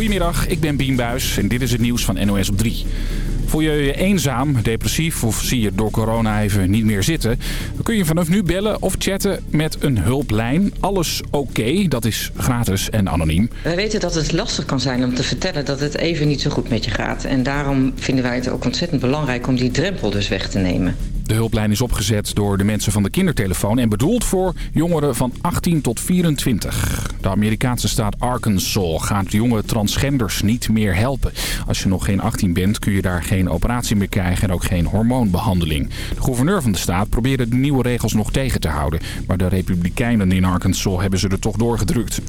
Goedemiddag, ik ben Bien en dit is het nieuws van NOS op 3. Voel je je eenzaam, depressief of zie je door corona even niet meer zitten? Dan kun je vanaf nu bellen of chatten met een hulplijn. Alles oké, dat is gratis en anoniem. Wij weten dat het lastig kan zijn om te vertellen dat het even niet zo goed met je gaat. En daarom vinden wij het ook ontzettend belangrijk om die drempel dus weg te nemen. De hulplijn is opgezet door de mensen van de kindertelefoon en bedoeld voor jongeren van 18 tot 24. De Amerikaanse staat Arkansas gaat jonge transgenders niet meer helpen. Als je nog geen 18 bent kun je daar geen operatie meer krijgen en ook geen hormoonbehandeling. De gouverneur van de staat probeerde de nieuwe regels nog tegen te houden. Maar de republikeinen in Arkansas hebben ze er toch doorgedrukt.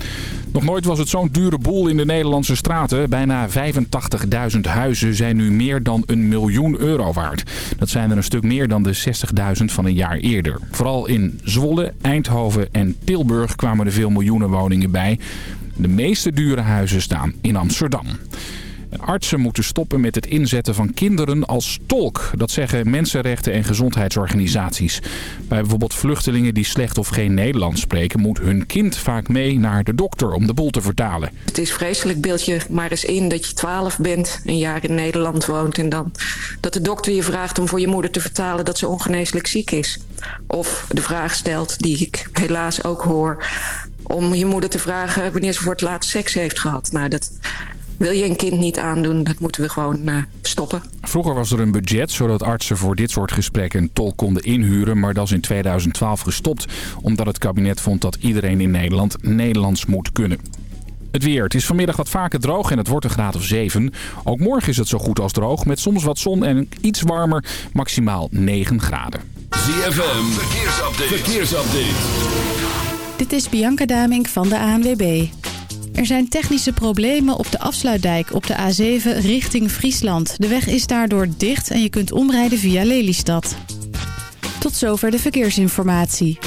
Nog nooit was het zo'n dure boel in de Nederlandse straten. Bijna 85.000 huizen zijn nu meer dan een miljoen euro waard. Dat zijn er een stuk meer dan de 60.000 van een jaar eerder. Vooral in Zwolle, Eindhoven en Tilburg kwamen er veel miljoenen woningen bij. De meeste dure huizen staan in Amsterdam. Artsen moeten stoppen met het inzetten van kinderen als tolk. Dat zeggen mensenrechten en gezondheidsorganisaties. Bij bijvoorbeeld vluchtelingen die slecht of geen Nederlands spreken... moet hun kind vaak mee naar de dokter om de boel te vertalen. Het is vreselijk, beeld je maar eens in dat je 12 bent, een jaar in Nederland woont... en dan dat de dokter je vraagt om voor je moeder te vertalen dat ze ongeneeslijk ziek is. Of de vraag stelt, die ik helaas ook hoor... om je moeder te vragen wanneer ze voor het laatst seks heeft gehad. Nou, dat wil je een kind niet aandoen, dat moeten we gewoon uh, stoppen. Vroeger was er een budget zodat artsen voor dit soort gesprekken een tolk konden inhuren. Maar dat is in 2012 gestopt omdat het kabinet vond dat iedereen in Nederland Nederlands moet kunnen. Het weer. Het is vanmiddag wat vaker droog en het wordt een graad of 7. Ook morgen is het zo goed als droog met soms wat zon en iets warmer, maximaal 9 graden. ZFM, verkeersupdate. verkeersupdate. Dit is Bianca Damink van de ANWB. Er zijn technische problemen op de afsluitdijk op de A7 richting Friesland. De weg is daardoor dicht en je kunt omrijden via Lelystad. Tot zover de verkeersinformatie.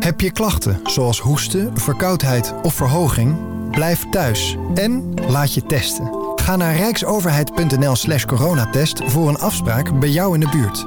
Heb je klachten zoals hoesten, verkoudheid of verhoging? Blijf thuis en laat je testen. Ga naar rijksoverheid.nl slash coronatest voor een afspraak bij jou in de buurt.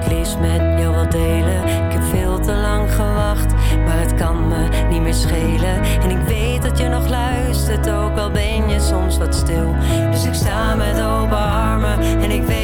Ik liefst met jou wil delen. Ik heb veel te lang gewacht, maar het kan me niet meer schelen. En ik weet dat je nog luistert, ook al ben je soms wat stil. Dus ik sta met open armen en ik weet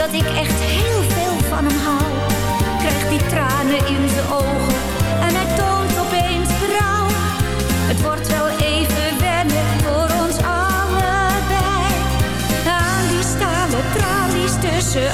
dat ik echt heel veel van hem hou. Krijgt die tranen in de ogen en hij toont opeens berouw. Het wordt wel even wennen voor ons allebei. Aan die stalen tralies tussen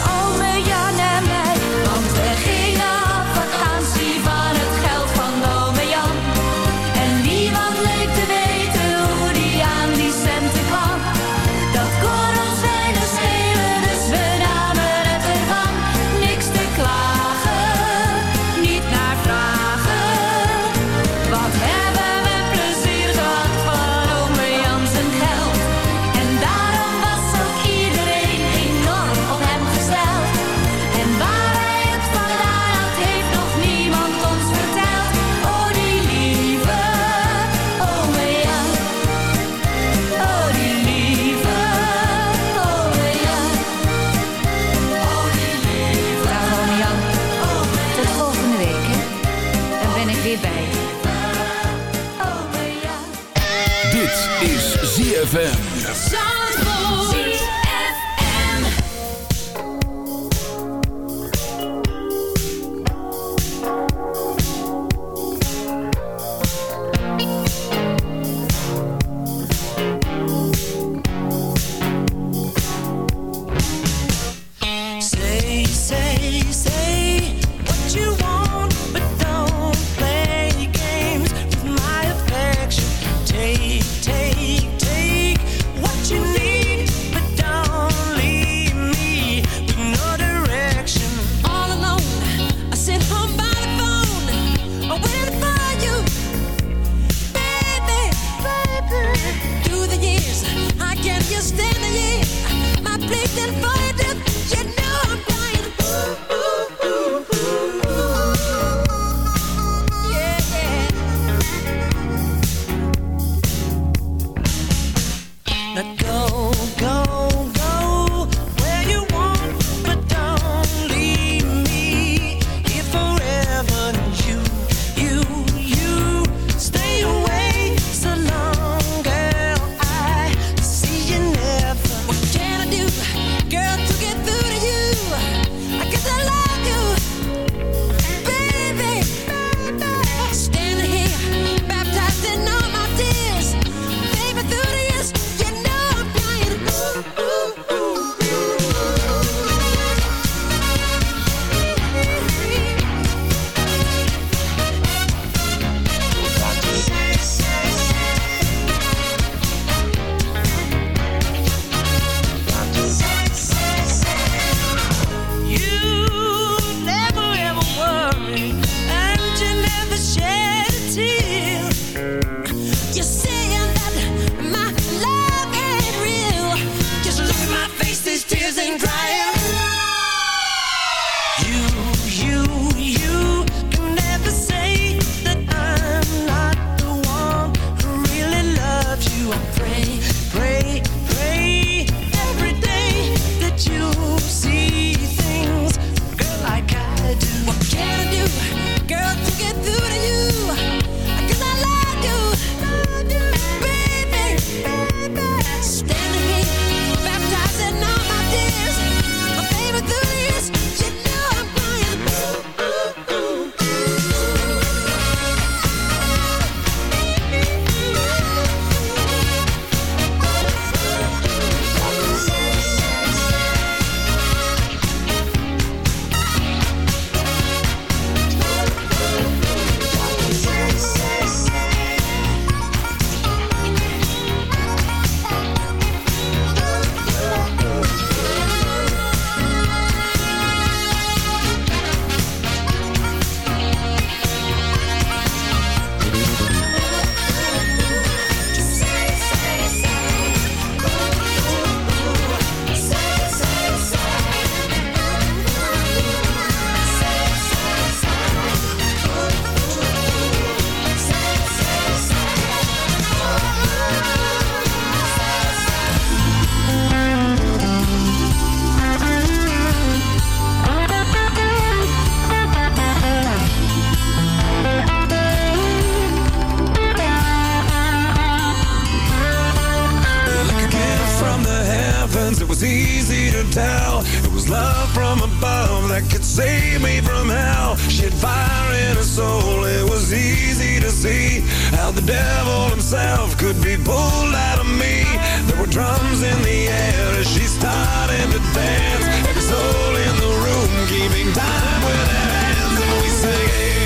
see how the devil himself could be pulled out of me. There were drums in the air as she started to dance. Every soul in the room keeping time with their hands, and we sang,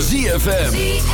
ZFM.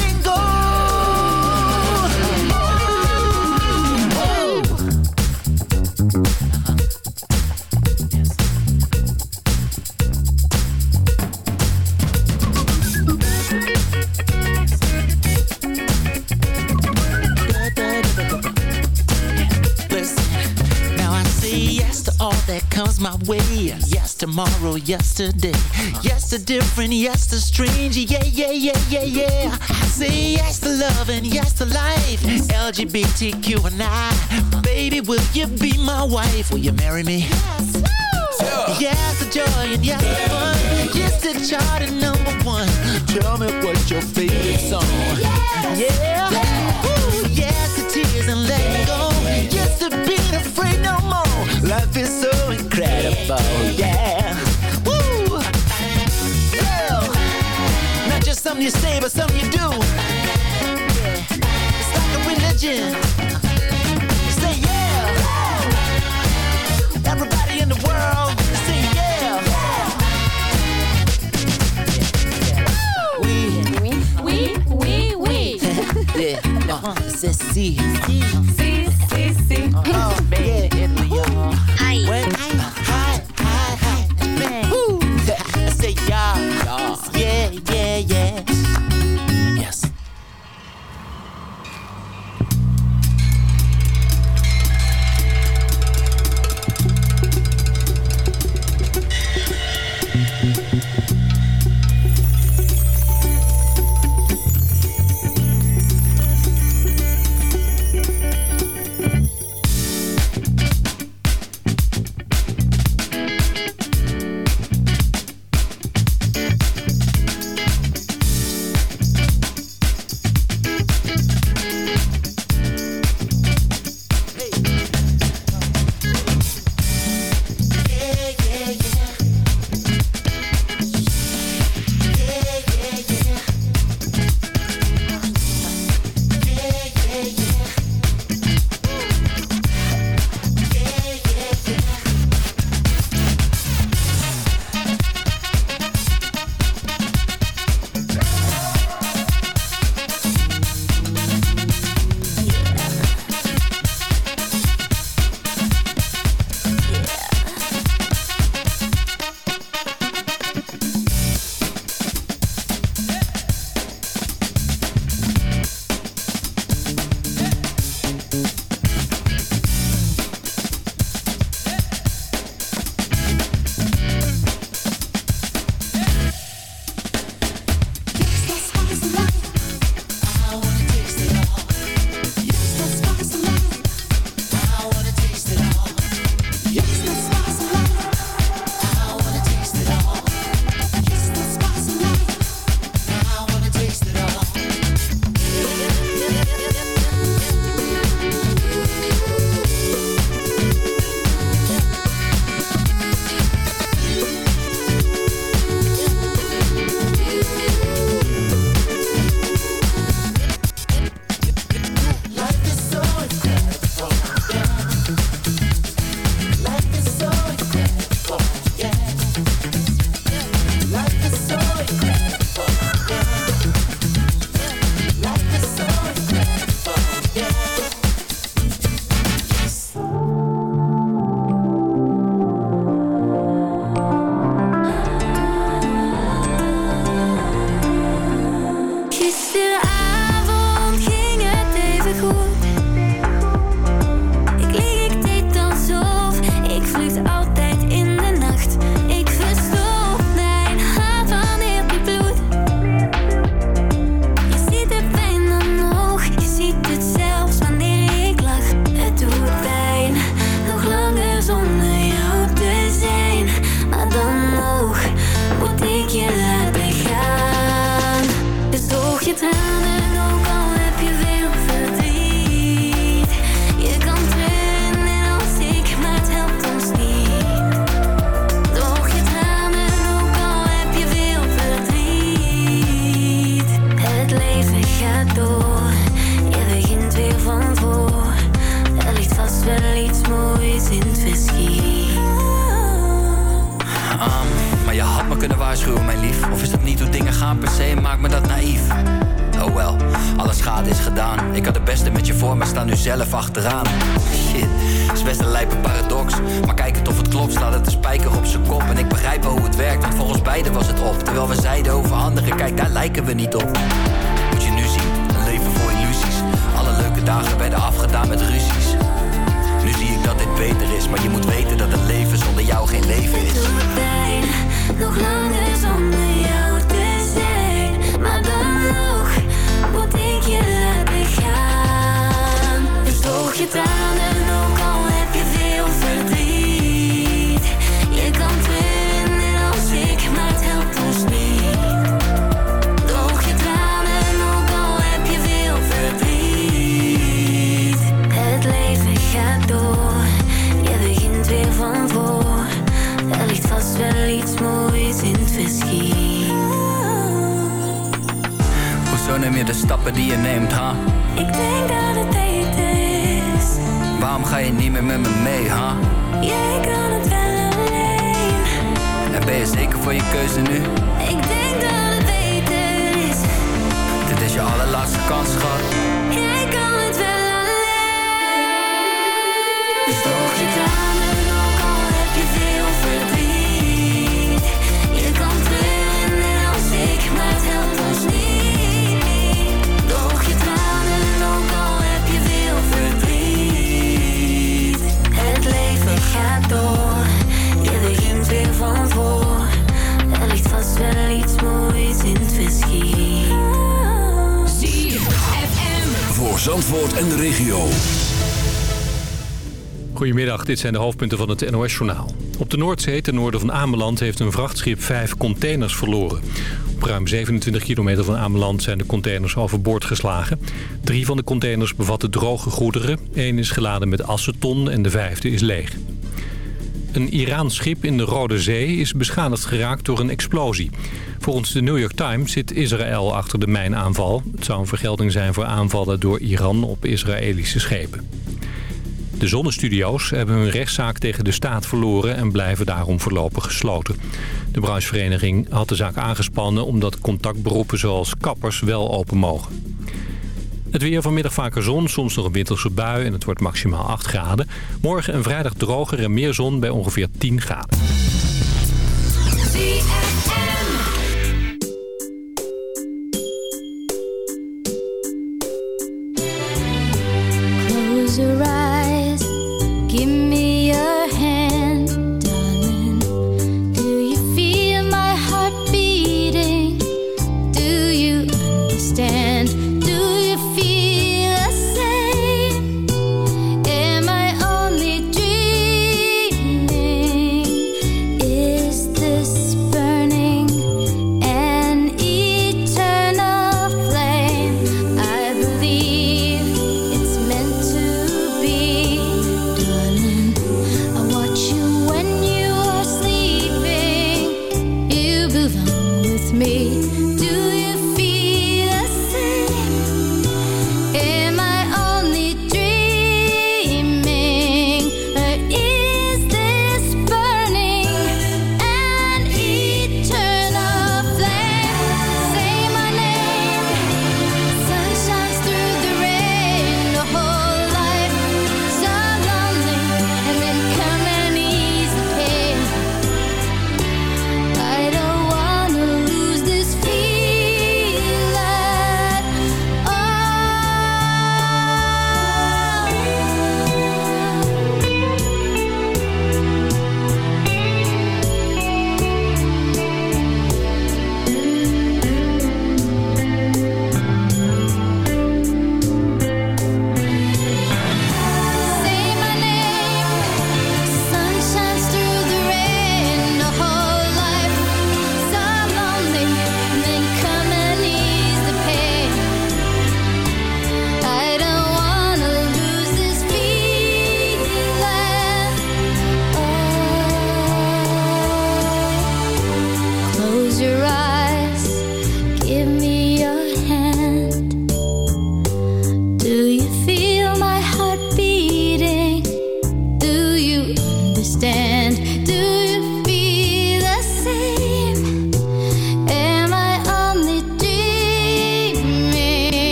my way. Yes, tomorrow, yesterday. Yes to different, yes to strange. Yeah, yeah, yeah, yeah, yeah. I say yes to love and yes to life. LGBTQ and I. Baby, will you be my wife? Will you marry me? Yes, the joy and yes, the fun. Yes, the chart and number one. Tell me what's your favorite song? Yeah. Ooh, something you say, but something you do. It's like a religion. Say yeah. Everybody in the world, say yeah. Oui, Oui, oui, oui. yeah, uh, c'est si. Si, si, voor je keuze nu. Goedemiddag, dit zijn de hoofdpunten van het NOS-journaal. Op de Noordzee, ten noorden van Ameland, heeft een vrachtschip vijf containers verloren. Op ruim 27 kilometer van Ameland zijn de containers overboord geslagen. Drie van de containers bevatten droge goederen. één is geladen met aceton en de vijfde is leeg. Een Iraans schip in de Rode Zee is beschadigd geraakt door een explosie. Volgens de New York Times zit Israël achter de mijnaanval. Het zou een vergelding zijn voor aanvallen door Iran op Israëlische schepen. De zonnestudio's hebben hun rechtszaak tegen de staat verloren en blijven daarom voorlopig gesloten. De bruisvereniging had de zaak aangespannen omdat contactberoepen zoals kappers wel open mogen. Het weer vanmiddag vaker zon, soms nog een winterse bui en het wordt maximaal 8 graden. Morgen en vrijdag droger en meer zon bij ongeveer 10 graden.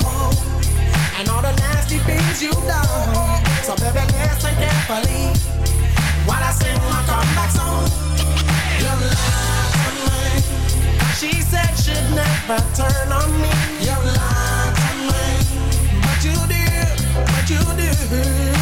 wrong and all the nasty things you've done. So baby, listen carefully while I sing my comeback song. You lied to me. She said she'd never turn on me. You lied to me, but you did, but you did.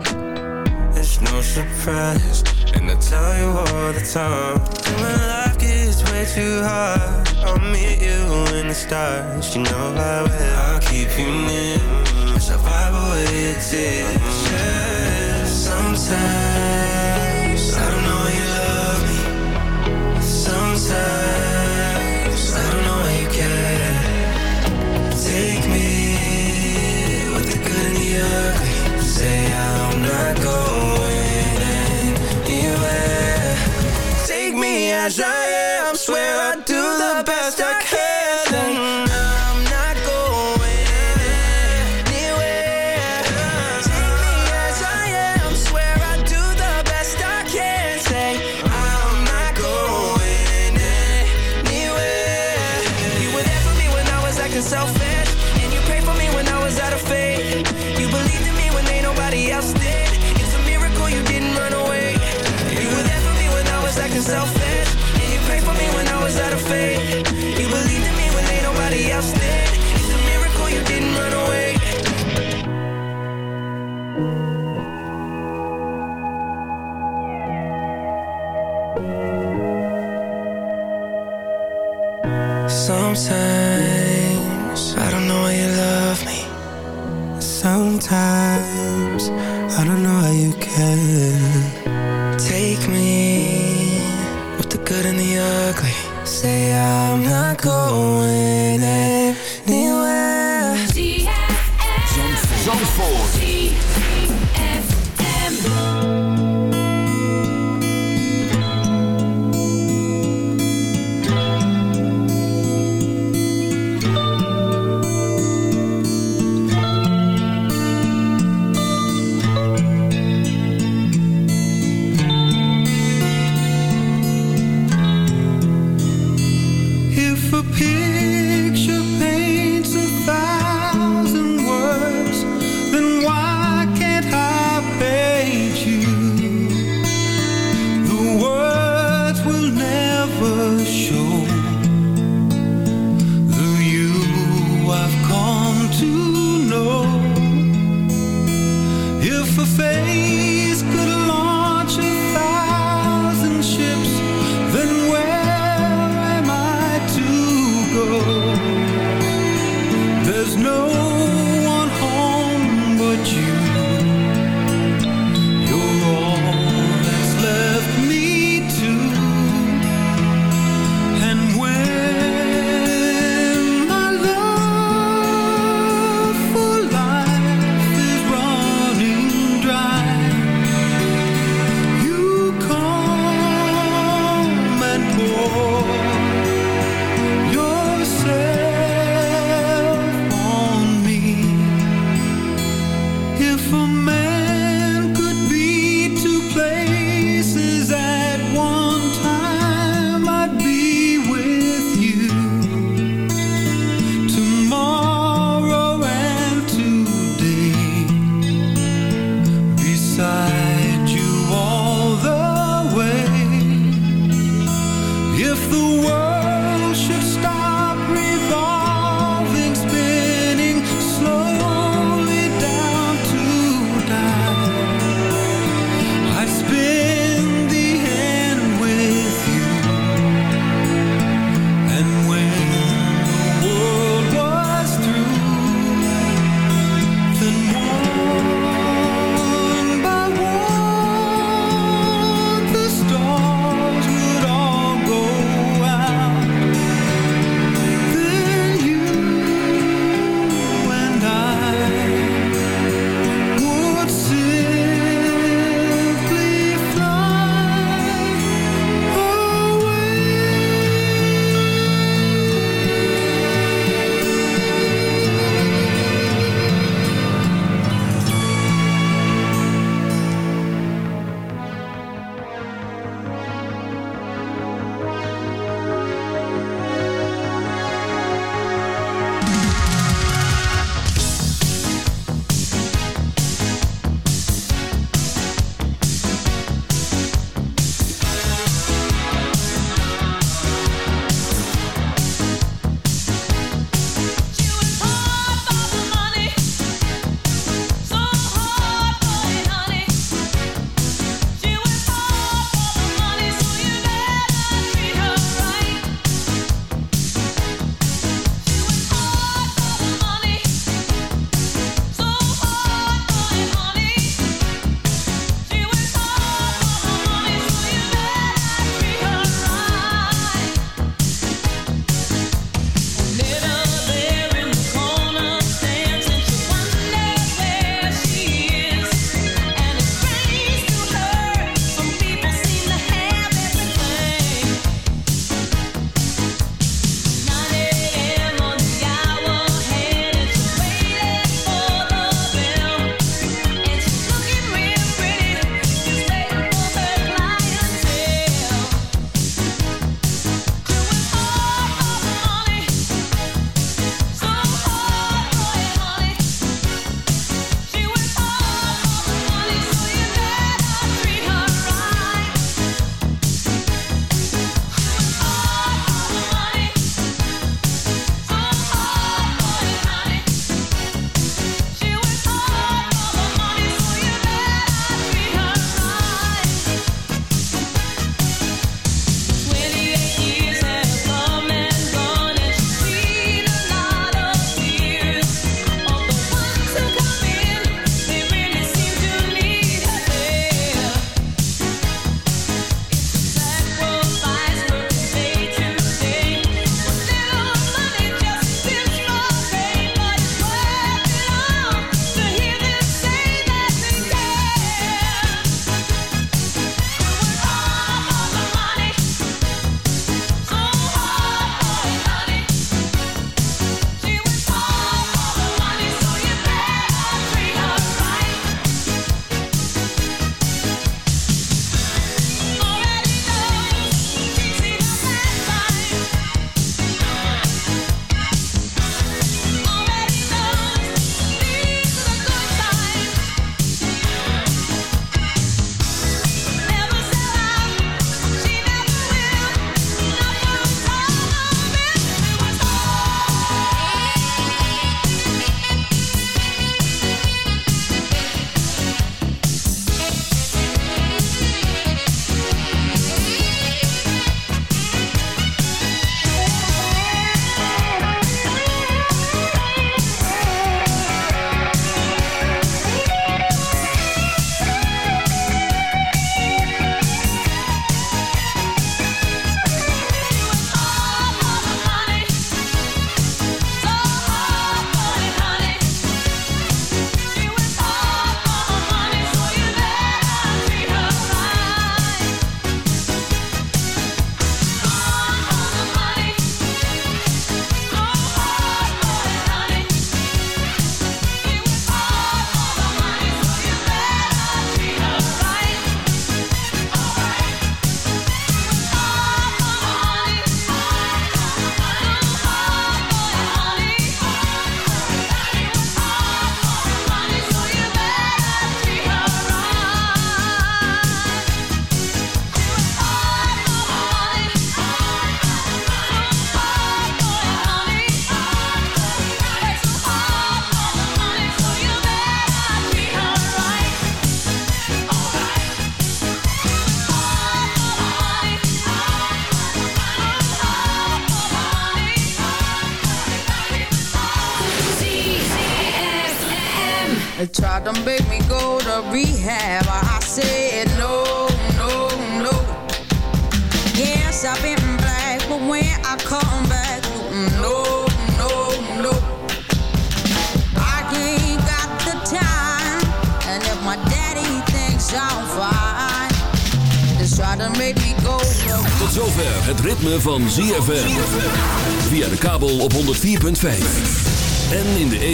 Surprise, and I tell you all the time. When life gets way too hard, I'll meet you in the stars. You know I will. I'll keep you near. Away your tears. Yeah. Sometimes